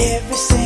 every single